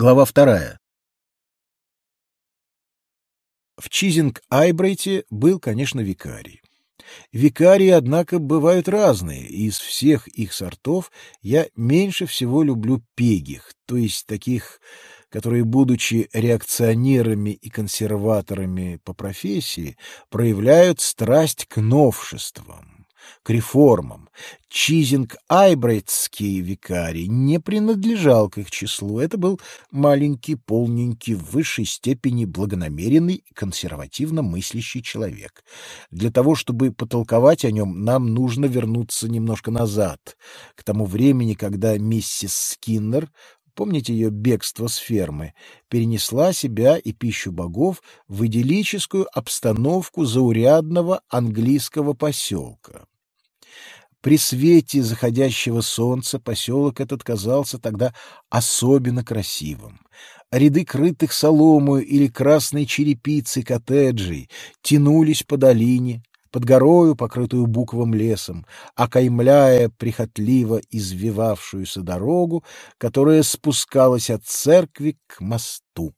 Глава вторая. В Чизинг-Айбрейте был, конечно, викарий. Викарии, однако, бывают разные, и из всех их сортов я меньше всего люблю пегих, то есть таких, которые, будучи реакционерами и консерваторами по профессии, проявляют страсть к новшествам к реформам. Чизинг Айбрейтский викарий не принадлежал к их числу. Это был маленький, полненький, в высшей степени благонамеренный консервативно мыслящий человек. Для того, чтобы потолковать о нем, нам нужно вернуться немножко назад, к тому времени, когда миссис Скиннер помните ее бегство с фермы, перенесла себя и пищу богов в идиллическую обстановку заурядного английского поселка. При свете заходящего солнца поселок этот казался тогда особенно красивым. Ряды крытых соломою или красной черепицей коттеджей тянулись по долине, под горою, покрытую буковым лесом, окаймляя прихотливо извивавшуюся дорогу, которая спускалась от церкви к мосту.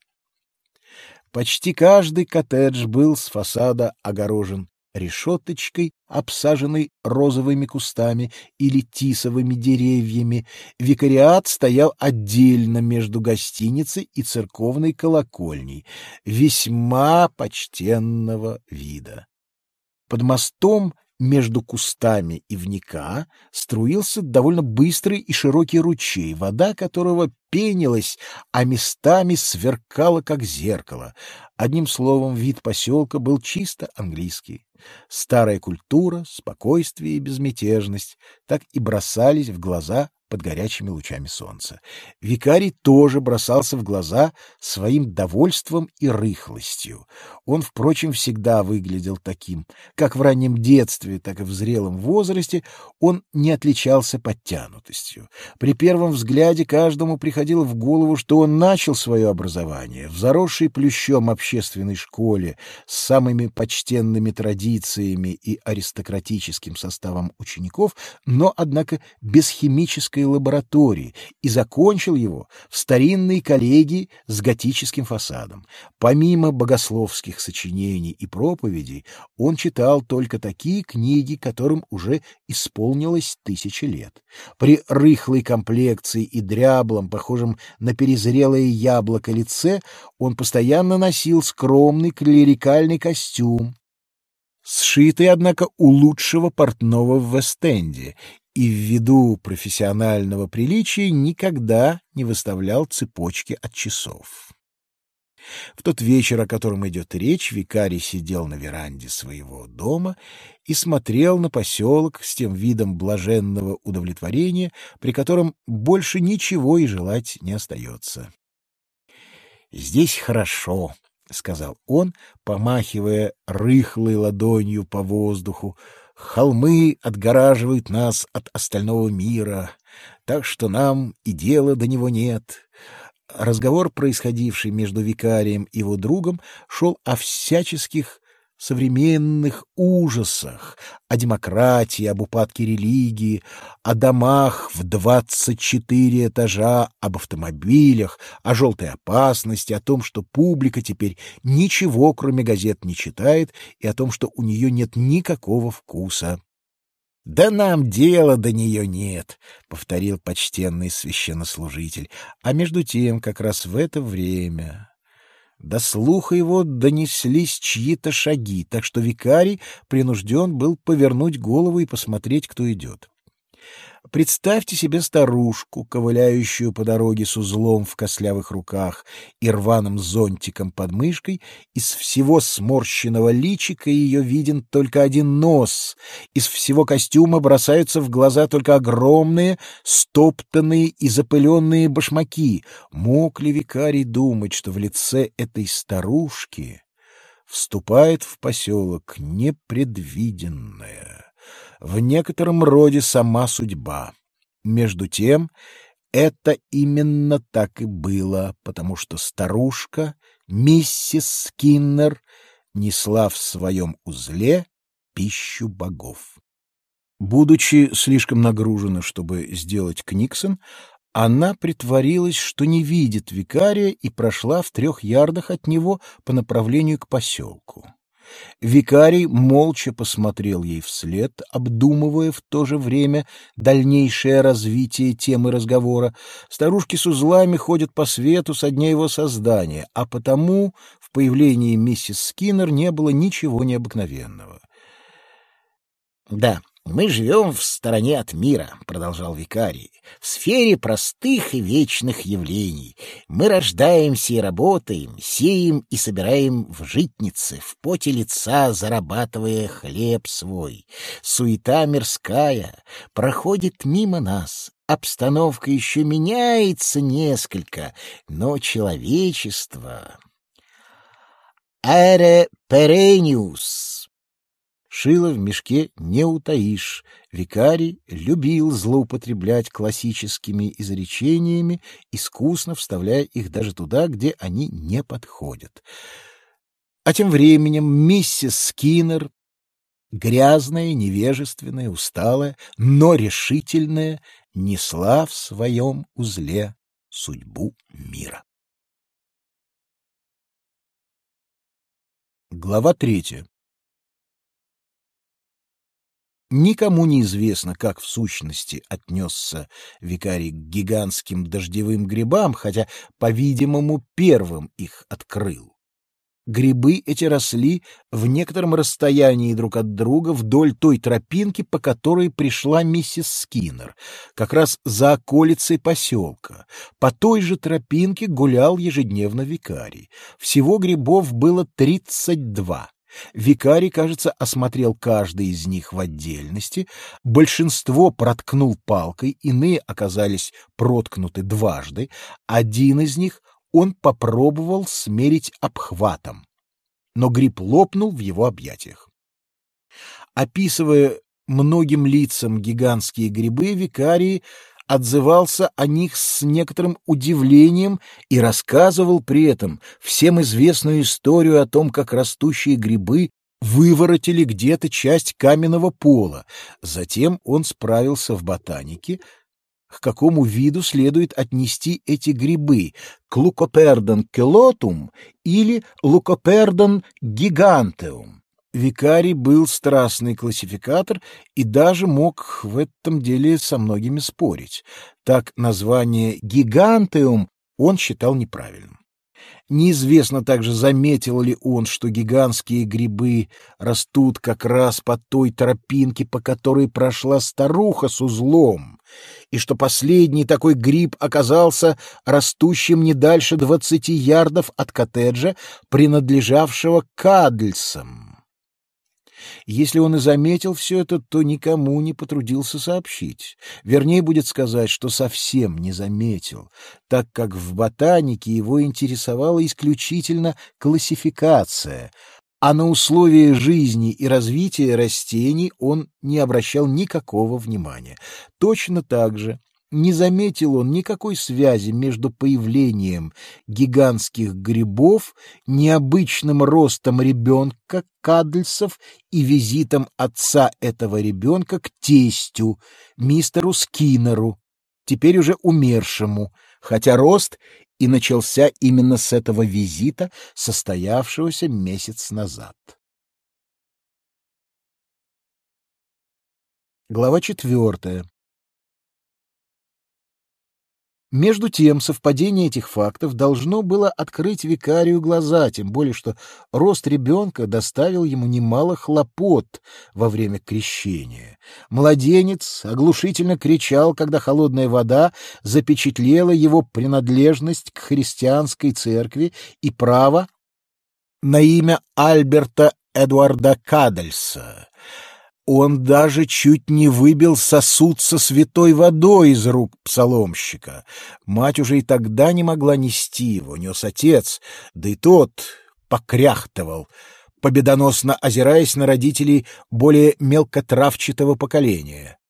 Почти каждый коттедж был с фасада огорожен решеточкой, обсаженной розовыми кустами или тисовыми деревьями, викариат стоял отдельно между гостиницей и церковной колокольней, весьма почтенного вида. Под мостом между кустами ивника струился довольно быстрый и широкий ручей, вода которого пенилась, а местами сверкала, как зеркало. Одним словом, вид поселка был чисто английский. Старая культура, спокойствие и безмятежность так и бросались в глаза под горячими лучами солнца. Викарий тоже бросался в глаза своим довольством и рыхлостью. Он, впрочем, всегда выглядел таким. Как в раннем детстве, так и в зрелом возрасте он не отличался подтянутостью. При первом взгляде каждому приходило в голову, что он начал свое образование в заросшей плющом общественной школе с самыми почтенными традициями и аристократическим составом учеников, но, однако, без химической лаборатории и закончил его в старинной коллегии с готическим фасадом. Помимо богословских сочинений и проповедей, он читал только такие книги, которым уже исполнилось тысячи лет. При рыхлой комплекции и дряблом, похожем на перезрелое яблоко лице, он постоянно носил скромный клерикальный костюм, сшитый, однако, у лучшего портного в Вест-Энде, и ввиду профессионального приличия никогда не выставлял цепочки от часов. В тот вечер, о котором идет речь, викарий сидел на веранде своего дома и смотрел на поселок с тем видом блаженного удовлетворения, при котором больше ничего и желать не остается. «Здесь хорошо», — сказал он, помахивая рыхлой ладонью по воздуху, Холмы отгораживают нас от остального мира, так что нам и дела до него нет. Разговор, происходивший между викарием и его другом, шел о всяческих современных ужасах, о демократии, об упадке религии, о домах в двадцать четыре этажа, об автомобилях, о желтой опасности, о том, что публика теперь ничего, кроме газет, не читает, и о том, что у нее нет никакого вкуса. «Да нам дела до нее нет», — повторил почтенный священнослужитель. А между тем, как раз в это время до слуха его донеслись чьи-то шаги, так что викарий принужден был повернуть голову и посмотреть, кто идет. Представьте себе старушку, ковыляющую по дороге с узлом в кослявых руках и рваным зонтиком под мышкой. Из всего сморщенного личика ее виден только один нос. Из всего костюма бросаются в глаза только огромные, стоптанные и запыленные башмаки. Мог ли викарий думать, что в лице этой старушки вступает в поселок непредвиденное? В некотором роде сама судьба. Между тем, это именно так и было, потому что старушка, миссис Скиннер, несла в своем узле пищу богов. Будучи слишком нагружена, чтобы сделать Книксон, Она притворилась, что не видит викария, и прошла в трех ярдах от него по направлению к поселку. Викарий молча посмотрел ей вслед, обдумывая в то же время дальнейшее развитие темы разговора. Старушки с узлами ходят по свету со дня его создания, а потому в появлении миссис Скиннер не было ничего необыкновенного. Да, мы живем в стороне от мира, продолжал викарий, в сфере простых и вечных явлений. Мы рождаемся и работаем, сеем и собираем в житнице, в поте лица зарабатывая хлеб свой. Суета мирская проходит мимо нас, обстановка еще меняется несколько, но человечество... Аэре перениус Шило в мешке не утаишь. Викарий любил злоупотреблять классическими изречениями, искусно вставляя их даже туда, где они не подходят. А тем временем миссис Скиннер, грязная, невежественная, усталая, но решительная, несла в своем узле судьбу мира. Глава третья. Никому не известно, как в сущности отнесся викарий к гигантским дождевым грибам, хотя, по-видимому, первым их открыл. Грибы эти росли в некотором расстоянии друг от друга вдоль той тропинки, по которой пришла миссис Скиннер, как раз за околицей поселка. По той же тропинке гулял ежедневно викарий. Всего грибов было тридцать два. Викарий, кажется, осмотрел каждый из них в отдельности, большинство проткнул палкой, иные оказались проткнуты дважды, один из них он попробовал смерить обхватом, но гриб лопнул в его объятиях. Описывая многим лицам гигантские грибы, викарий отзывался о них с некоторым удивлением и рассказывал при этом всем известную историю о том, как растущие грибы выворотили где-то часть каменного пола. Затем он справился в ботанике, к какому виду следует отнести эти грибы — к лукопердон келотум или лукопердон гигантеум. Викарий был страстный классификатор и даже мог в этом деле со многими спорить. Так название «гигантеум» он считал неправильным. Неизвестно также, заметил ли он, что гигантские грибы растут как раз по той тропинке, по которой прошла старуха с узлом, и что последний такой гриб оказался растущим не дальше двадцати ярдов от коттеджа, принадлежавшего Кадльсам. Если он и заметил все это, то никому не потрудился сообщить. Вернее, будет сказать, что совсем не заметил, так как в ботанике его интересовала исключительно классификация, а на условия жизни и развития растений он не обращал никакого внимания. Точно так же не заметил он никакой связи между появлением гигантских грибов, необычным ростом ребенка Кадльсов и визитом отца этого ребенка к тестю, мистеру Скиннеру, теперь уже умершему, хотя рост и начался именно с этого визита, состоявшегося месяц назад. Глава четвертая. Между тем, совпадение этих фактов должно было открыть викарию глаза, тем более что рост ребенка доставил ему немало хлопот во время крещения. Младенец оглушительно кричал, когда холодная вода запечатлела его принадлежность к христианской церкви и право на имя Альберта Эдуарда Кадальса. Он даже чуть не выбил сосуд со святой водой из рук псаломщика. Мать уже и тогда не могла нести его, нес отец, да и тот покряхтывал, победоносно озираясь на родителей более мелкотравчатого поколения.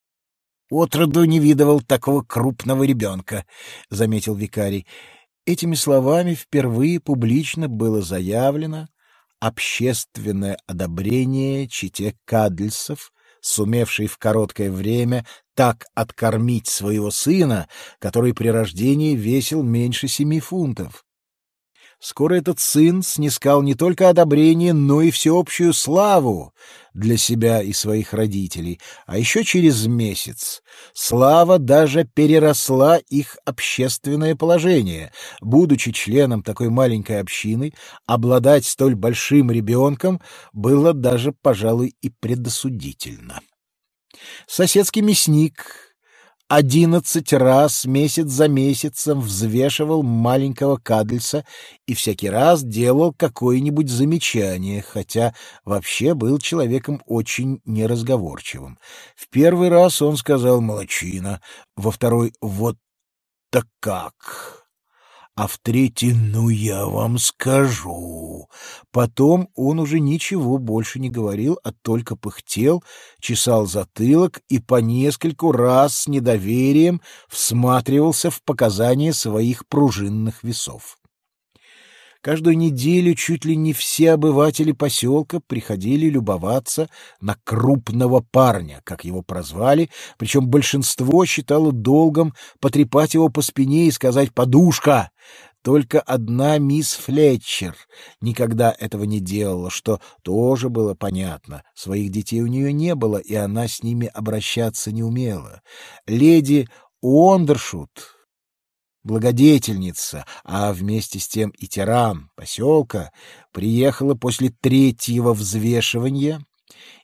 «Отроду не видывал такого крупного ребенка», — заметил викарий. Этими словами впервые публично было заявлено, общественное одобрение чите Кадльсов, сумевшей в короткое время так откормить своего сына, который при рождении весил меньше семи фунтов. Скоро этот сын снискал не только одобрение, но и всеобщую славу для себя и своих родителей. А еще через месяц слава даже переросла их общественное положение. Будучи членом такой маленькой общины, обладать столь большим ребенком было даже, пожалуй, и предосудительно. Соседский мясник одиннадцать раз месяц за месяцем взвешивал маленького Кадльса и всякий раз делал какое-нибудь замечание, хотя вообще был человеком очень неразговорчивым. В первый раз он сказал «молочина», во второй «вот так как» а в третий «ну я вам скажу». Потом он уже ничего больше не говорил, а только пыхтел, чесал затылок и по нескольку раз с недоверием всматривался в показания своих пружинных весов. Каждую неделю чуть ли не все обыватели поселка приходили любоваться на крупного парня, как его прозвали, причем большинство считало долгом потрепать его по спине и сказать «подушка». Только одна мисс Флетчер никогда этого не делала, что тоже было понятно. Своих детей у нее не было, и она с ними обращаться не умела. Леди Уондершут благодетельница, а вместе с тем и тиран поселка, приехала после третьего взвешивания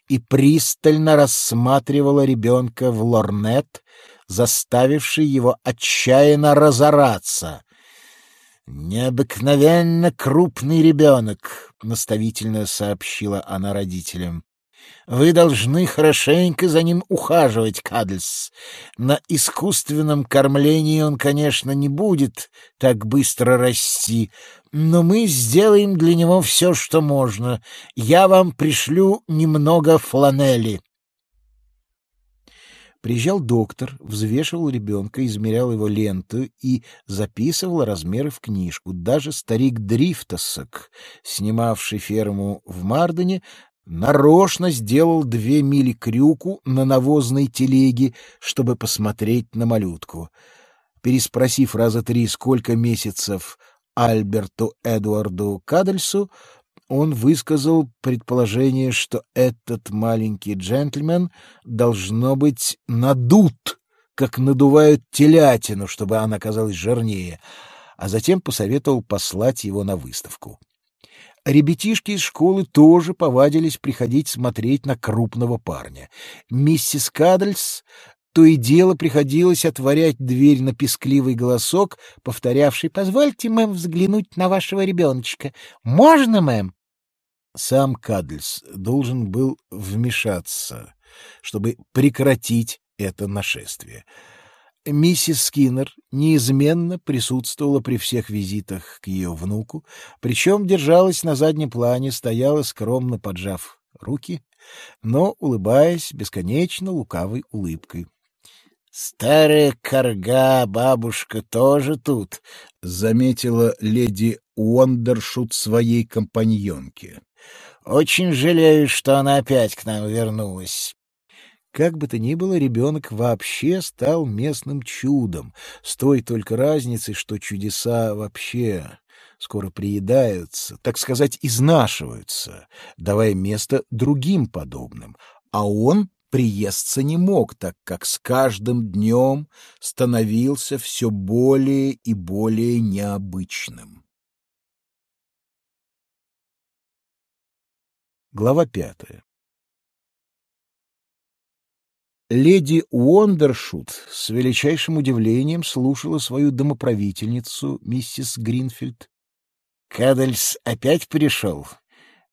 и пристально рассматривала ребенка в лорнет, заставивший его отчаянно разораться. «Необыкновенно крупный ребенок», — наставительно сообщила она родителям. Вы должны хорошенько за ним ухаживать, Кадльс. На искусственном кормлении он, конечно, не будет так быстро расти, но мы сделаем для него все, что можно. Я вам пришлю немного фланели. Приезжал доктор, взвешивал ребенка, измерял его ленту и записывал размеры в книжку. Даже старик Дрифтосок, снимавший ферму в Мардене, нарочно сделал две мили крюку на навозной телеге, чтобы посмотреть на малютку. Переспросив раза три, сколько месяцев Альберту Эдуарду Кадельсу, он высказал предположение, что этот маленький джентльмен должно быть надут, как надувают телятину, чтобы она казалась жирнее, а затем посоветовал послать его на выставку. Ребятишки из школы тоже повадились приходить смотреть на крупного парня. Миссис Кадльс то и дело приходилось отворять дверь на пескливый голосок, повторявший «Позвольте, мэм, взглянуть на вашего ребеночка. Можно, мэм?» Сам Кадльс должен был вмешаться, чтобы прекратить это нашествие. Миссис Скиннер неизменно присутствовала при всех визитах к ее внуку, причем держалась на заднем плане, стояла скромно поджав руки, но улыбаясь бесконечно лукавой улыбкой. «Старая корга, бабушка, тоже тут», — заметила леди Уондершут своей компаньонке. «Очень жалею, что она опять к нам вернулась. Как бы то ни было, ребенок вообще стал местным чудом, с той только разницей, что чудеса вообще скоро приедаются, так сказать, изнашиваются, давая место другим подобным, а он приесться не мог, так как с каждым днем становился все более и более необычным. Глава пятая Леди Уондершут с величайшим удивлением слушала свою домоправительницу, миссис Гринфилд. «Кадальс опять пришел?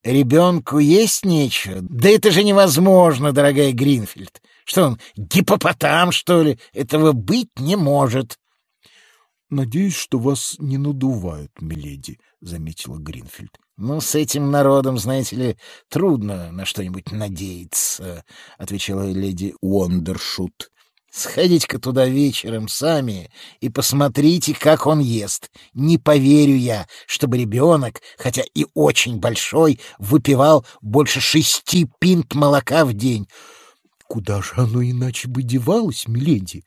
Ребенку есть нечего? Да это же невозможно, дорогая Гринфилд! Что он, гипопотам, что ли? Этого быть не может!» «Надеюсь, что вас не надувают, миледи», — заметила Гринфилд. «Ну, с этим народом, знаете ли, трудно на что-нибудь надеяться», — отвечала леди Уондершут. «Сходите-ка туда вечером сами и посмотрите, как он ест. Не поверю я, чтобы ребенок, хотя и очень большой, выпивал больше шести пинт молока в день». Куда же оно иначе бы девалось, миледи?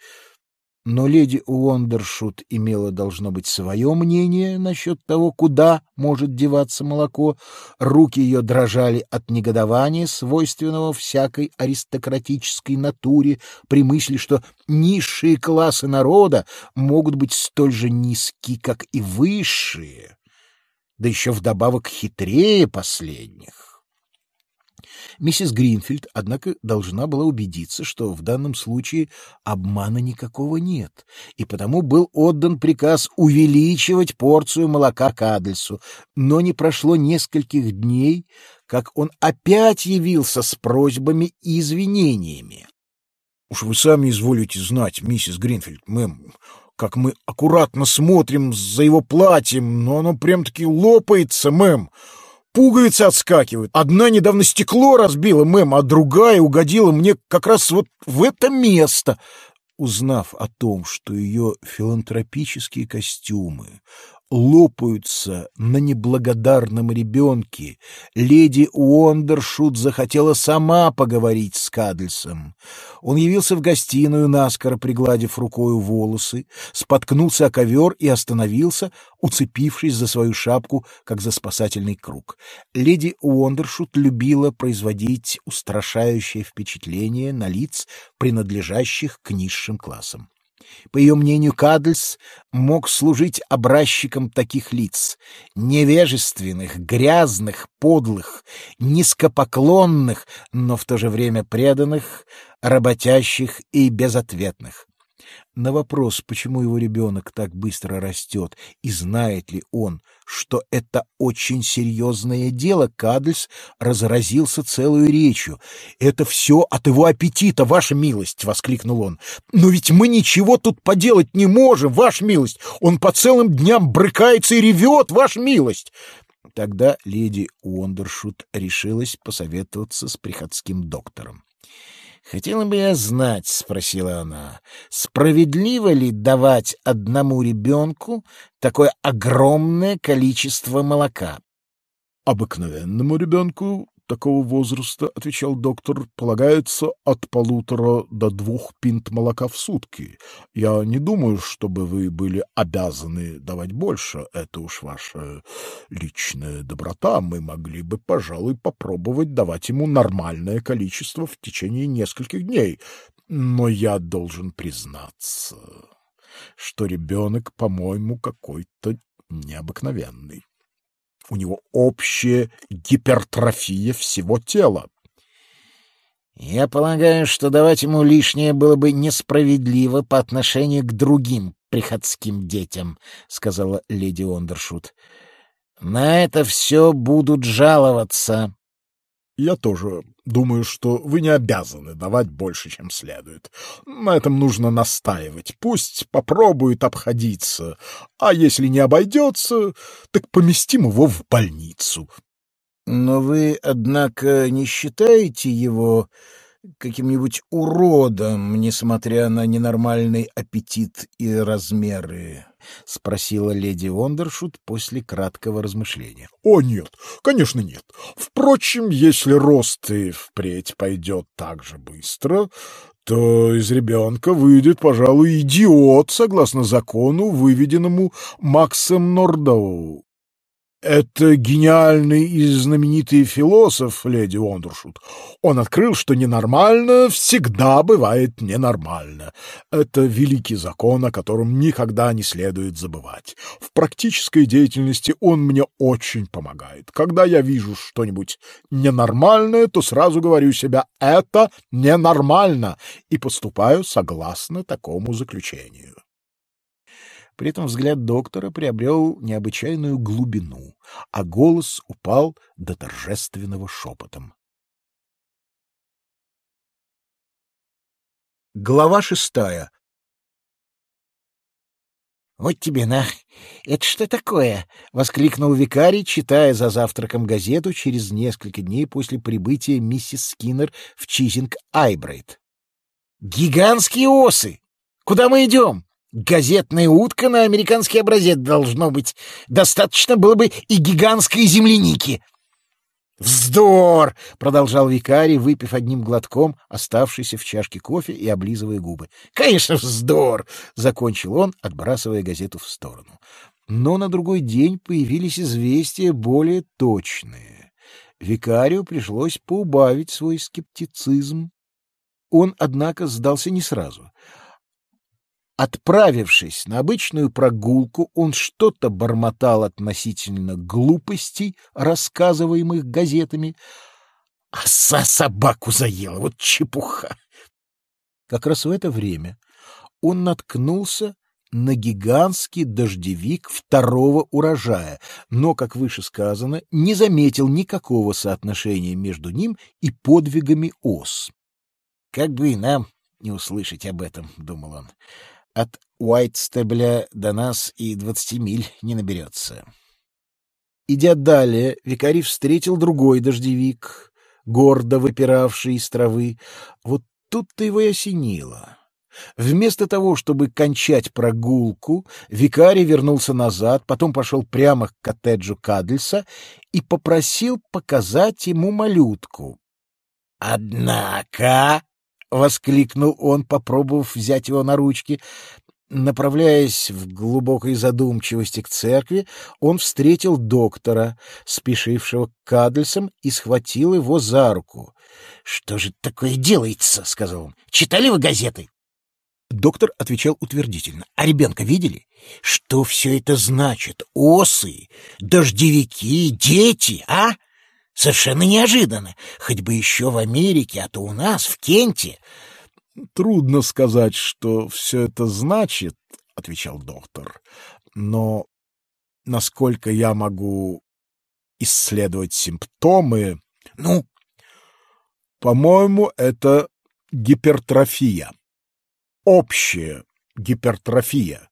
Но леди Уондершут имела, должно быть, свое мнение насчет того, куда может деваться молоко. Руки ее дрожали от негодования, свойственного всякой аристократической натуре, при мысли, что низшие классы народа могут быть столь же низки, как и высшие, да еще вдобавок хитрее последних. Миссис Гринфилд, однако, должна была убедиться, что в данном случае обмана никакого нет, и потому был отдан приказ увеличивать порцию молока Кадльсу, но не прошло нескольких дней, как он опять явился с просьбами и извинениями. — Уж вы сами изволите знать, миссис Гринфилд, мэм, как мы аккуратно смотрим за его платьем, но оно прям-таки лопается, мэм пуговицы отскакивают. Одна недавно стекло разбила, мэм, а другая угодила мне как раз вот в это место. Узнав о том, что ее филантропические костюмы лопаются на неблагодарном ребенке, леди Уондершут захотела сама поговорить с Кадльсом. Он явился в гостиную, наскоро пригладив рукою волосы, споткнулся о ковер и остановился, уцепившись за свою шапку, как за спасательный круг. Леди Уондершут любила производить устрашающее впечатление на лиц, принадлежащих к низшим классам. По ее мнению, Кадльс мог служить образчиком таких лиц — невежественных, грязных, подлых, низкопоклонных, но в то же время преданных, работящих и безответных. На вопрос, почему его ребенок так быстро растет и знает ли он, что это очень серьезное дело, Кадльс разразился целую речью. «Это все от его аппетита, ваша милость!» — воскликнул он. «Но ведь мы ничего тут поделать не можем, ваша милость! Он по целым дням брыкается и ревет, ваша милость!» Тогда леди Уондершут решилась посоветоваться с приходским доктором. «Хотела бы я знать, — спросила она, — справедливо ли давать одному ребенку такое огромное количество молока?» «Обыкновенному ребенку такого возраста, — отвечал доктор, — полагается от полутора до двух пинт молока в сутки. Я не думаю, чтобы вы были обязаны давать больше. Это уж ваша личная доброта. Мы могли бы, пожалуй, попробовать давать ему нормальное количество в течение нескольких дней. Но я должен признаться, что ребенок, по-моему, какой-то необыкновенный. У него общая гипертрофия всего тела. Я полагаю, что давать ему лишнее было бы несправедливо по отношению к другим приходским детям, — сказала леди Ондершут. — На это все будут жаловаться. Я тоже думаю, что вы не обязаны давать больше, чем следует. На этом нужно настаивать. Пусть попробует обходиться. А если не обойдется, так поместим его в больницу. Но вы, однако, не считаете его каким-нибудь уродом, несмотря на ненормальный аппетит и размеры? — спросила леди Вондершут после краткого размышления. — О, нет, конечно, нет. Впрочем, если рост и впредь пойдет так же быстро, то из ребенка выйдет, пожалуй, идиот, согласно закону, выведенному Максом Нордоу. Это гениальный и знаменитый философ, леди Уондершут. Он открыл, что ненормально всегда бывает ненормально. Это великий закон, о котором никогда не следует забывать. В практической деятельности он мне очень помогает. Когда я вижу что-нибудь ненормальное, то сразу говорю себе «это ненормально» и поступаю согласно такому заключению. При этом взгляд доктора приобрел необычайную глубину, а голос упал до торжественного шепотом. Глава шестая. «Вот тебе на! Это что такое?» — воскликнул викарий, читая за завтраком газету через несколько дней после прибытия миссис Скиннер в Чизинг-Айбрейт. «Гигантские осы! Куда мы идем?» Газетная утка на американский образец должно быть. Достаточно было бы и гигантской земляники. «Вздор!» — продолжал викарий, выпив одним глотком оставшийся в чашке кофе и облизывая губы. «Конечно, вздор!» — закончил он, отбрасывая газету в сторону. Но на другой день появились известия более точные. Викарию пришлось поубавить свой скептицизм. Он, однако, сдался не сразу. Отправившись на обычную прогулку, он что-то бормотал относительно глупостей, рассказываемых газетами. «Оса собаку заела! Вот чепуха!» Как раз в это время он наткнулся на гигантский дождевик второго урожая, но, как выше сказано, не заметил никакого соотношения между ним и подвигами ос. «Как бы и нам не услышать об этом», — думал он. «От Уайтстебля до нас и двадцати миль не наберется». Идя далее, викарий встретил другой дождевик, гордо выпиравший из травы. Вот тут-то его и осенило. Вместо того, чтобы кончать прогулку, викарий вернулся назад, потом пошел прямо к коттеджу Кадльса и попросил показать ему малютку. «Однако...» — воскликнул он, попробовав взять его на ручки. Направляясь в глубокой задумчивости к церкви, он встретил доктора, спешившего к Кадльсам, и схватил его за руку. — Что же такое делается? — сказал он. — Читали вы газеты? Доктор отвечал утвердительно. — А ребенка видели? Что все это значит? Осы, дождевики, дети, а? Совершенно неожиданно. Хоть бы еще в Америке, а то у нас, в Кенте. — Трудно сказать, что все это значит, — отвечал доктор. — Но насколько я могу исследовать симптомы... — Ну? — По-моему, это гипертрофия общая гипертрофия.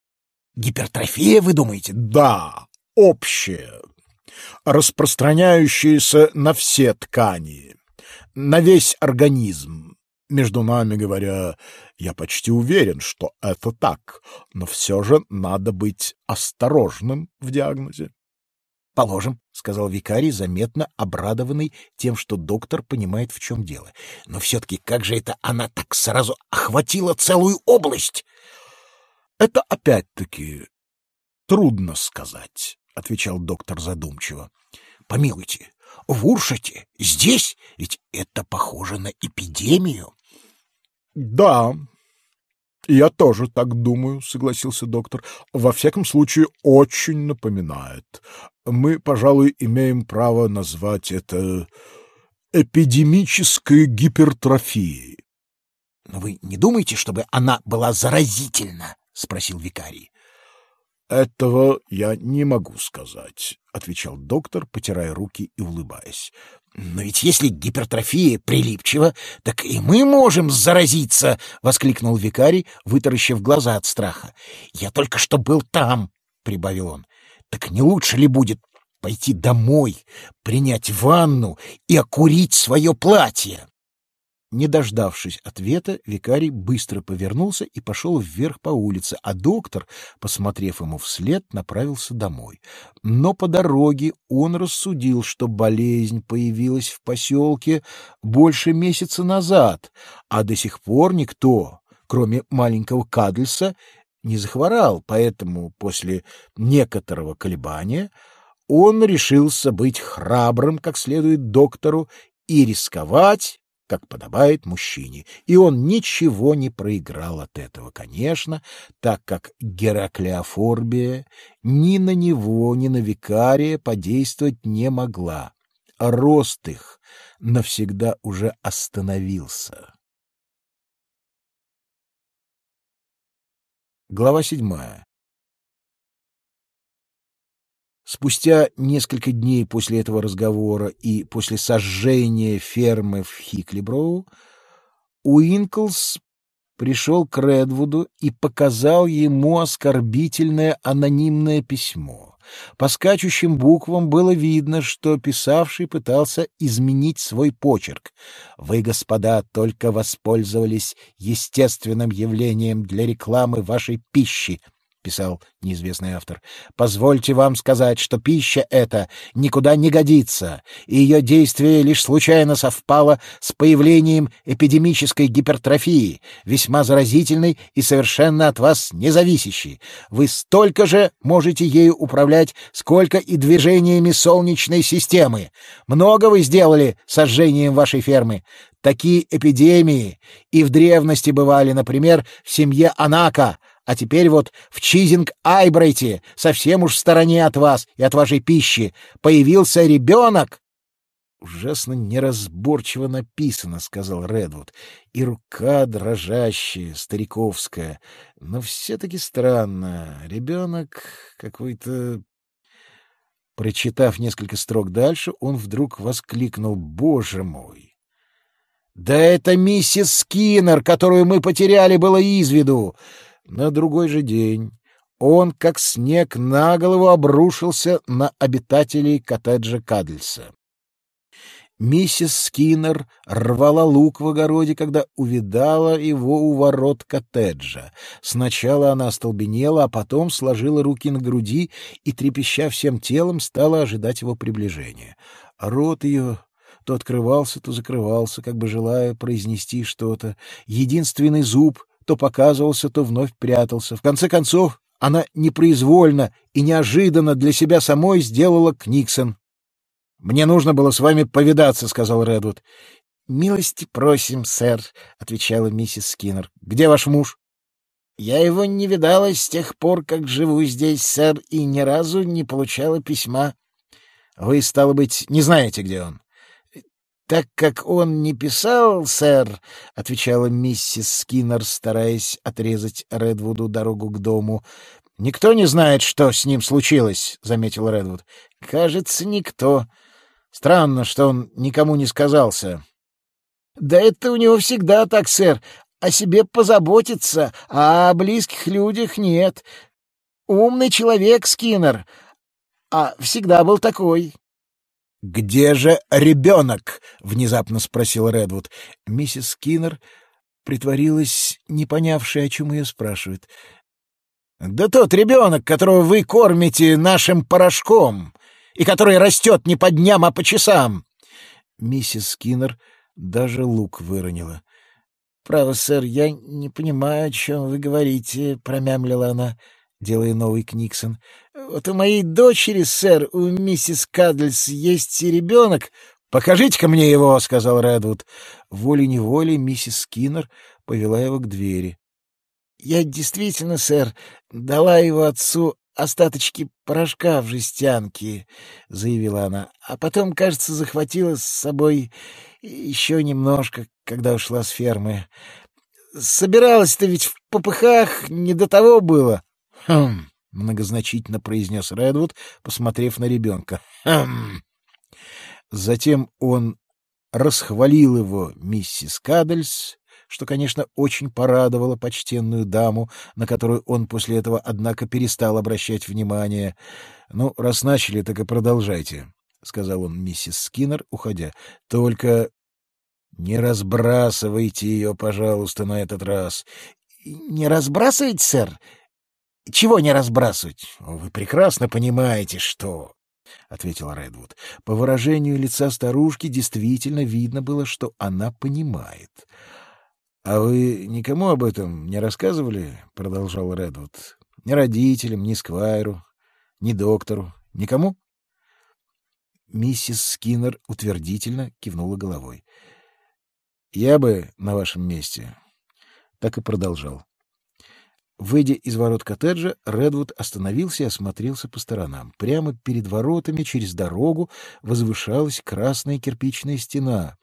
Гипертрофия, вы думаете? Да, общая, распространяющаяся на все ткани, на весь организм. Между нами говоря, я почти уверен, что это так, но все же надо быть осторожным в диагнозе. Положим, — сказал викарий, заметно обрадованный тем, что доктор понимает, в чем дело. Но все-таки как же это она так сразу охватила целую область? — Это опять-таки трудно сказать, — отвечал доктор задумчиво. — Помилуйте, в Уршате, здесь? Ведь это похоже на эпидемию. — Да, «Я тоже так думаю», — согласился доктор. «Во всяком случае, очень напоминает. Мы, пожалуй, имеем право назвать это эпидемической гипертрофией». «Но вы не думаете, чтобы она была заразительна?» — спросил викарий. «Этого я не могу сказать», — отвечал доктор, потирая руки и улыбаясь. «Но ведь если гипертрофия прилипчива, так и мы можем заразиться!» — воскликнул викарий, вытаращив глаза от страха. «Я только что был там!» — прибавил он. «Так не лучше ли будет пойти домой, принять ванну и окурить свое платье?» Не дождавшись ответа, викарий быстро повернулся и пошел вверх по улице, а доктор, посмотрев ему вслед, направился домой. Но по дороге он рассудил, что болезнь появилась в поселке больше месяца назад, а до сих пор никто, кроме маленького Кадльса, не захворал, поэтому после некоторого колебания он решился быть храбрым, как следует доктору, и рисковать как подобает мужчине, и он ничего не проиграл от этого, конечно, так как Гераклеофорбия ни на него, ни на викария подействовать не могла. Рост их навсегда уже остановился. Глава седьмая Спустя несколько дней после этого разговора и после сожжения фермы в Хиклиброу, Уинклс пришел к Редвуду и показал ему оскорбительное анонимное письмо. По скачущим буквам было видно, что писавший пытался изменить свой почерк. «Вы, господа, только воспользовались естественным явлением для рекламы вашей пищи», писал неизвестный автор, позвольте вам сказать, что пища эта никуда не годится, и ее действие лишь случайно совпало с появлением эпидемической гипертрофии, весьма заразительной и совершенно от вас независящей. Вы столько же можете ею управлять, сколько и движениями Солнечной системы. Много вы сделали сожжением вашей фермы. Такие эпидемии и в древности бывали, например, в семье Анака, а теперь вот в Чизинг-Айбрайте, совсем уж в стороне от вас и от вашей пищи, появился ребенок. «Ужасно неразборчиво написано», — сказал Редвуд, — «и рука дрожащая, стариковская. Но все-таки странно. Ребенок какой-то...» Прочитав несколько строк дальше, он вдруг воскликнул «Боже мой!» «Да это миссис Скиннер, которую мы потеряли было из виду! На другой же день он, как снег, на голову обрушился на обитателей коттеджа Кадльса. Миссис Скиннер рвала лук в огороде, когда увидала его у ворот коттеджа. Сначала она остолбенела, а потом сложила руки на груди и, трепеща всем телом, стала ожидать его приближения. Рот ее то открывался, то закрывался, как бы желая произнести что-то. Единственный зуб то показывался, то вновь прятался. В конце концов, она непроизвольно и неожиданно для себя самой сделала Книксон. «Мне нужно было с вами повидаться», — сказал Редвуд. «Милости просим, сэр», — отвечала миссис Скиннер. «Где ваш муж?» «Я его не видала с тех пор, как живу здесь, сэр, и ни разу не получала письма». «Вы, стало быть, не знаете, где он?» «Так как он не писал, сэр», — отвечала миссис Скиннер, стараясь отрезать Редвуду дорогу к дому. «Никто не знает, что с ним случилось», — заметил Редвуд. «Кажется, никто. Странно, что он никому не сказался». «Да это у него всегда так, сэр. О себе позаботиться, а о близких людях нет. Умный человек, Скиннер, а всегда был такой». «Где же ребенок?» — внезапно спросил Редвуд. Миссис Скиннер притворилась, не понявшей, о чем ее спрашивают. «Да тот ребенок, которого вы кормите нашим порошком, и который растет не по дням, а по часам!» Миссис Скиннер даже лук выронила. «Право, сэр, я не понимаю, о чем вы говорите», — промямлила она делая новый Книксон. «Вот у моей дочери, сэр, у миссис Кадльс есть ребенок. Покажите-ка мне его», — сказал Редвуд. Волей-неволей миссис Скиннер повела его к двери. «Я действительно, сэр, дала его отцу остаточки порошка в жестянке», — заявила она. «А потом, кажется, захватила с собой еще немножко, когда ушла с фермы. Собиралась-то ведь в попыхах, не до того было». «Хм!» — многозначительно произнес Редвуд, посмотрев на ребенка. «Хм!» Затем он расхвалил его миссис Кадельс, что, конечно, очень порадовало почтенную даму, на которую он после этого, однако, перестал обращать внимание. «Ну, раз начали, так и продолжайте», — сказал он миссис Скиннер, уходя. «Только не разбрасывайте ее, пожалуйста, на этот раз». «Не разбрасывать, сэр? Чего не разбрасывать? Вы прекрасно понимаете, что... — ответил Редвуд. По выражению лица старушки действительно видно было, что она понимает. — А вы никому об этом не рассказывали? — продолжал Редвуд. — Ни родителям, ни Сквайру, ни доктору. Никому? Миссис Скиннер утвердительно кивнула головой. — Я бы на вашем месте так и продолжал. Выйдя из ворот коттеджа, Редвуд остановился и осмотрелся по сторонам. Прямо перед воротами, через дорогу, возвышалась красная кирпичная стена,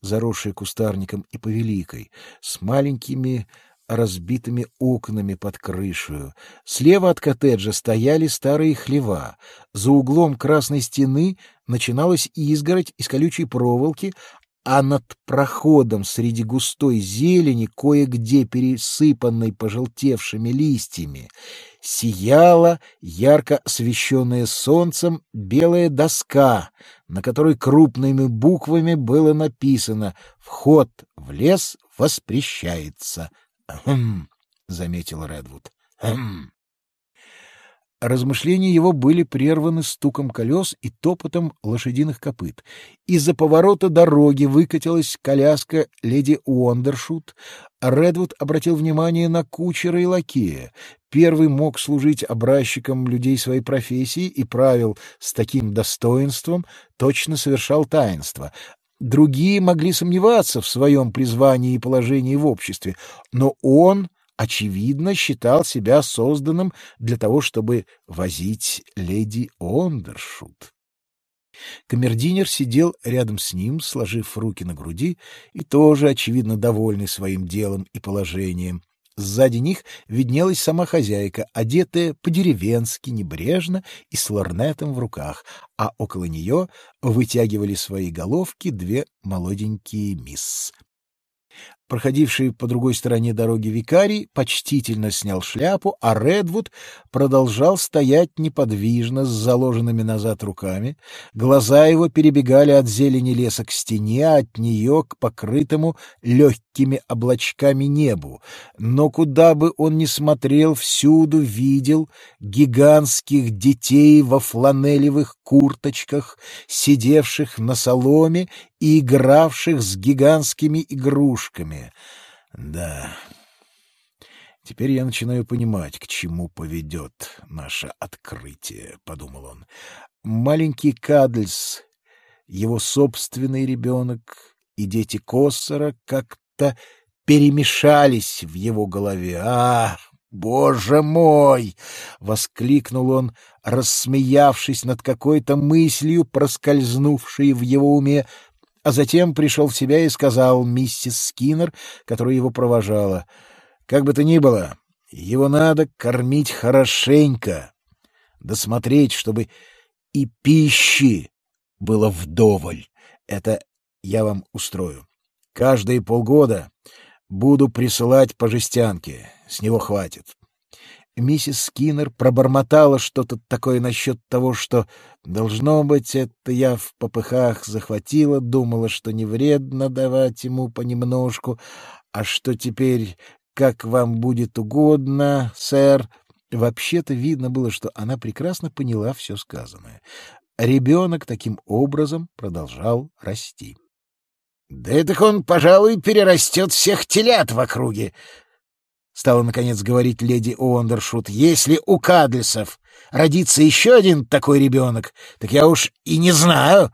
заросшая кустарником и повеликой, с маленькими разбитыми окнами под крышей. Слева от коттеджа стояли старые хлева. За углом красной стены начиналась изгородь из колючей проволоки, а над проходом среди густой зелени, кое-где пересыпанной пожелтевшими листьями, сияла ярко освещенная солнцем белая доска, на которой крупными буквами было написано «Вход в лес воспрещается». «Хм», — заметил Редвуд. «Хм». Размышления его были прерваны стуком колес и топотом лошадиных копыт. Из-за поворота дороги выкатилась коляска леди Уондершут. Редвуд обратил внимание на кучера и лакея. Первый мог служить образчиком людей своей профессии и правил с таким достоинством, точно совершал таинство. Другие могли сомневаться в своем призвании и положении в обществе, но он очевидно, считал себя созданным для того, чтобы возить леди Ондершут. Камердинер сидел рядом с ним, сложив руки на груди, и тоже, очевидно, довольный своим делом и положением. Сзади них виднелась сама хозяйка, одетая по-деревенски, небрежно и с лорнетом в руках, а около нее вытягивали свои головки две молоденькие мисс. Проходивший по другой стороне дороги викарий почтительно снял шляпу, а Редвуд продолжал стоять неподвижно с заложенными назад руками. Глаза его перебегали от зелени леса к стене, а от нее к покрытому легкими облачками небу. Но куда бы он ни смотрел, всюду видел гигантских детей во фланелевых курточках, сидевших на соломе и игравших с гигантскими игрушками. Да, теперь я начинаю понимать, к чему поведет наше открытие, — подумал он. Маленький Кадльс, его собственный ребенок и дети Коссора как-то перемешались в его голове. А, боже мой! — воскликнул он, рассмеявшись над какой-то мыслью, проскользнувшей в его уме а затем пришел в себя и сказал миссис Скиннер, которая его провожала, «Как бы то ни было, его надо кормить хорошенько, досмотреть, чтобы и пищи было вдоволь. Это я вам устрою. Каждые полгода буду присылать по жестянке, с него хватит миссис Скиннер пробормотала что-то такое насчет того, что, должно быть, это я в попыхах захватила, думала, что не вредно давать ему понемножку, а что теперь, как вам будет угодно, сэр. Вообще-то видно было, что она прекрасно поняла все сказанное. Ребенок таким образом продолжал расти. — Да это он, пожалуй, перерастет всех телят в округе, стала, наконец, говорить леди Уондершут, — если у Кадлисов родится еще один такой ребенок, так я уж и не знаю,